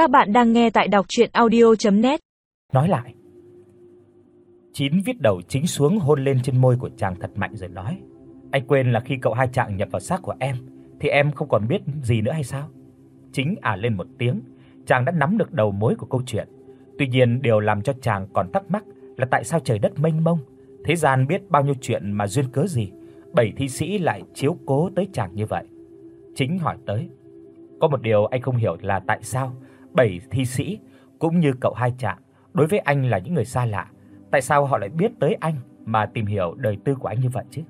Các bạn đang nghe tại đọc audio net Nói lại. Chín viết đầu chính xuống hôn lên trên môi của chàng thật mạnh rồi nói: "Anh quên là khi cậu hai trạng nhập vào xác của em thì em không còn biết gì nữa hay sao?" Chính à lên một tiếng, chàng đã nắm được đầu mối của câu chuyện. Tuy nhiên điều làm cho chàng còn thắc mắc là tại sao trời đất mênh mông, thế gian biết bao nhiêu chuyện mà duyên cớ gì, bảy thi sĩ lại chiếu cố tới chàng như vậy. Chính hỏi tới: "Có một điều anh không hiểu là tại sao bảy thi sĩ cũng như cậu hai trạng đối với anh là những người xa lạ, tại sao họ lại biết tới anh mà tìm hiểu đời tư của anh như vậy chứ?"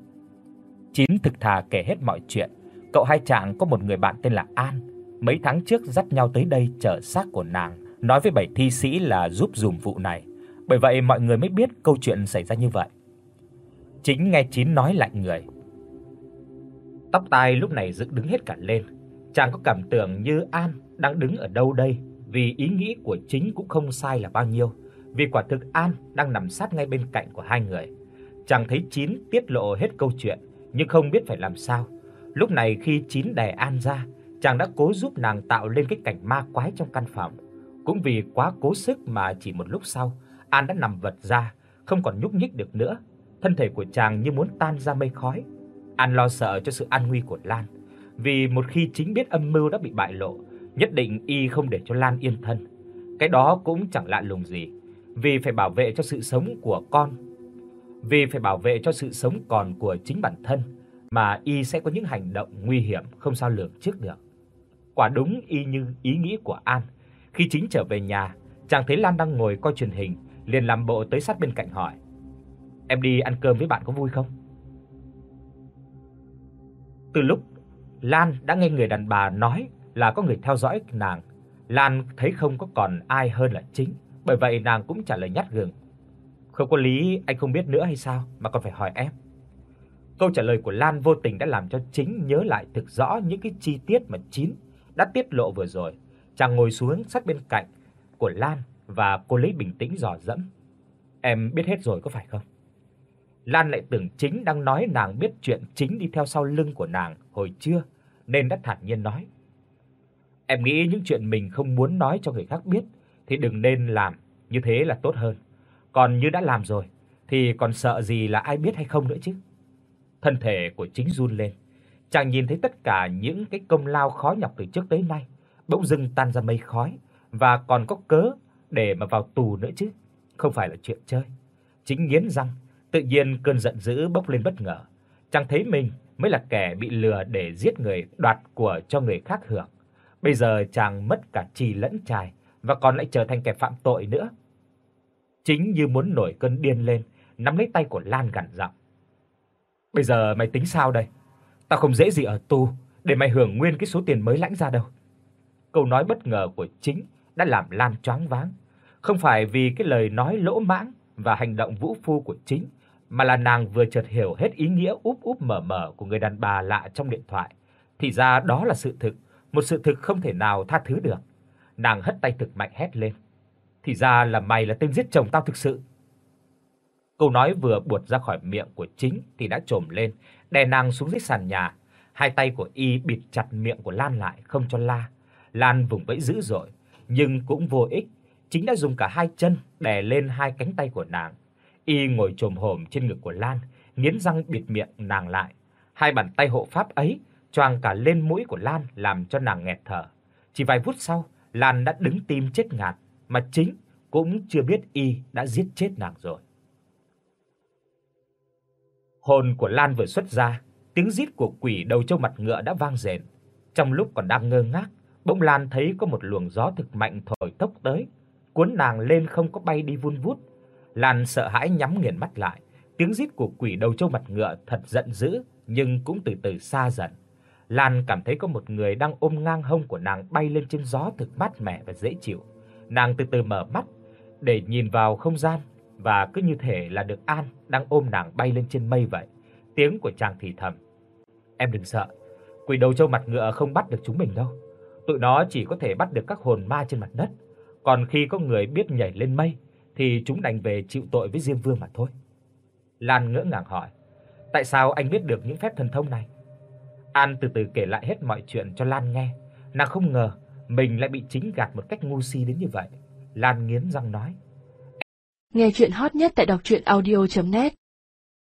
Chín thực thà kể hết mọi chuyện. Cậu hai trạng có một người bạn tên là An, mấy tháng trước dắt nhau tới đây chở xác của nàng, nói với bảy thi sĩ là giúp dùm vụ này. Bởi vậy mọi người mới biết câu chuyện xảy ra như vậy. Chính nghe Chín nói lạnh người. Tóc tai lúc này dựng đứng hết cả lên. Chàng có cảm tưởng như An đang đứng ở đâu đây, vì ý nghĩ của Chính cũng không sai là bao nhiêu, vì quả thực An đang nằm sát ngay bên cạnh của hai người. Chàng thấy Chín tiết lộ hết câu chuyện, nhưng không biết phải làm sao. Lúc này khi Chín đè An ra, chàng đã cố giúp nàng tạo lên cái cảnh ma quái trong căn phòng. Cũng vì quá cố sức mà chỉ một lúc sau, An đã nằm vật ra, không còn nhúc nhích được nữa. Thân thể của chàng như muốn tan ra mây khói. An lo sợ cho sự an nguy của Lan, vì một khi chính biết âm mưu đã bị bại lộ, nhất định y không để cho Lan yên thân. Cái đó cũng chẳng lạ lùng gì, vì phải bảo vệ cho sự sống của con, vì phải bảo vệ cho sự sống còn của chính bản thân mà y sẽ có những hành động nguy hiểm không sao lường trước được. Quả đúng y như ý nghĩ của An, khi chính trở về nhà, chàng thấy Lan đang ngồi coi truyền hình, liền làm bộ tới sát bên cạnh hỏi: "Em đi ăn cơm với bạn có vui không?" Từ lúc Lan đã nghe người đàn bà nói là có người theo dõi nàng, Lan thấy không có còn ai hơn là chính, bởi vậy nàng cũng trả lời nhát gừng. Không có lý anh không biết nữa hay sao mà còn phải hỏi em. Câu trả lời của Lan vô tình đã làm cho chính nhớ lại thực rõ những cái chi tiết mà Chín đã tiết lộ vừa rồi. Chàng ngồi xuống sát bên cạnh của Lan và cô lấy bình tĩnh dò dẫm. Em biết hết rồi có phải không? Lan lại tưởng chính đang nói nàng biết chuyện chính đi theo sau lưng của nàng hồi trưa nên đã thản nhiên nói. Em nghĩ những chuyện mình không muốn nói cho người khác biết thì đừng nên làm, như thế là tốt hơn. Còn như đã làm rồi thì còn sợ gì là ai biết hay không nữa chứ. Thân thể của chính run lên. Chàng nhìn thấy tất cả những cái công lao khó nhọc từ trước tới nay bỗng dưng tan ra mây khói và còn có cớ để mà vào tù nữa chứ, không phải là chuyện chơi. Chính nghiến răng, tự nhiên cơn giận dữ bốc lên bất ngờ. Chàng thấy mình mới là kẻ bị lừa để giết người, đoạt của cho người khác hưởng. Bây giờ chàng mất cả trì lẫn trài và còn lại trở thành kẻ phạm tội nữa. Chính như muốn nổi cơn điên lên, nắm lấy tay của Lan gằn giọng. Bây giờ mày tính sao đây? Tao không dễ gì ở tù để mày hưởng nguyên cái số tiền mới lãnh ra đâu. Câu nói bất ngờ của chính đã làm Lan choáng váng, không phải vì cái lời nói lỗ mãng và hành động vũ phu của chính, mà là nàng vừa chợt hiểu hết ý nghĩa úp úp mở mở của người đàn bà lạ trong điện thoại. Thì ra đó là sự thực, một sự thực không thể nào tha thứ được. Nàng hất tay thực mạnh hét lên. Thì ra là mày là tên giết chồng tao thực sự. Câu nói vừa buột ra khỏi miệng của chính thì đã trồm lên, đè nàng xuống dưới sàn nhà. Hai tay của y bịt chặt miệng của Lan lại không cho la. Lan vùng vẫy dữ dội, nhưng cũng vô ích, chính đã dùng cả hai chân đè lên hai cánh tay của nàng. Y ngồi chồm hổm trên ngực của Lan, nghiến răng bịt miệng nàng lại. Hai bàn tay hộ pháp ấy choàng cả lên mũi của Lan làm cho nàng nghẹt thở. Chỉ vài phút sau, Lan đã đứng tim chết ngạt, mà chính cũng chưa biết y đã giết chết nàng rồi. Hồn của Lan vừa xuất ra, tiếng rít của quỷ đầu trâu mặt ngựa đã vang rền. Trong lúc còn đang ngơ ngác, bỗng Lan thấy có một luồng gió thực mạnh thổi tốc tới, cuốn nàng lên không có bay đi vun vút. Lan sợ hãi nhắm nghiền mắt lại, tiếng rít của quỷ đầu trâu mặt ngựa thật giận dữ nhưng cũng từ từ xa dần. Lan cảm thấy có một người đang ôm ngang hông của nàng bay lên trên gió thực mát mẻ và dễ chịu. Nàng từ từ mở mắt để nhìn vào không gian và cứ như thể là được An đang ôm nàng bay lên trên mây vậy. Tiếng của chàng thì thầm: "Em đừng sợ, quỷ đầu trâu mặt ngựa không bắt được chúng mình đâu. Tụi nó chỉ có thể bắt được các hồn ma trên mặt đất, còn khi có người biết nhảy lên mây thì chúng đành về chịu tội với Diêm Vương mà thôi." Lan ngỡ ngàng hỏi: "Tại sao anh biết được những phép thần thông này?" An từ từ kể lại hết mọi chuyện cho Lan nghe. Nàng không ngờ mình lại bị chính gạt một cách ngu si đến như vậy. Lan nghiến răng nói: Nghe truyện hot nhất tại doctruyenaudio.net